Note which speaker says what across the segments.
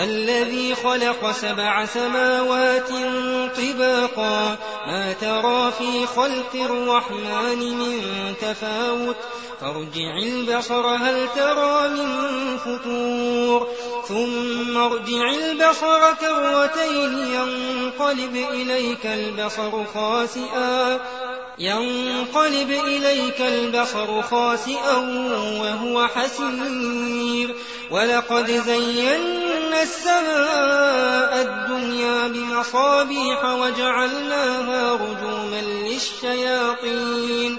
Speaker 1: الذي خلق سبع سماوات طباقا. ما ترى في خلق الرحمن من تفاوت. فارجع البصر هل ترى من فتور ثم ارجع البصر كروتين ينقلب إليك البصر خاسئا. ينقلب إليك البصر خاسئا وهو حسير. ولقد زينا السماء الدنيا بمصابيح وجعلناها رجوما للشياطين.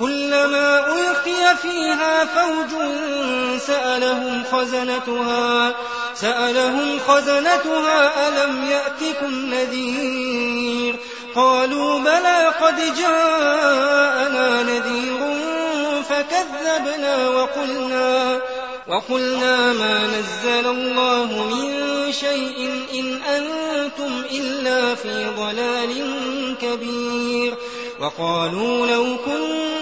Speaker 1: كلما ألقي فيها فوج سألهم خزنتها سألهم خزنتها ألم يأتكم نذير؟ قالوا بلى قد جاءنا نذير فكذبنا وقلنا وقلنا ما نزل الله من شيء إن أنتم إلا في ضلال كبير. وقالوا لو كنا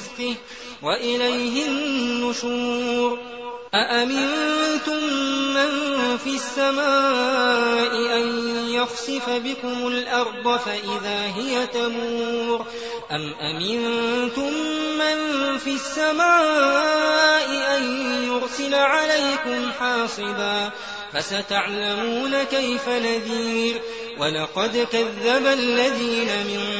Speaker 1: رزقه وإليه النشور. أأمنتم من في السماء أن يخسف بكم الأرض فإذا هي تمور؟ أم أمنتم من في السماء أن يرسل عليكم حاصبا؟ فستعلمون كيف نذير. ولقد كذب الذين من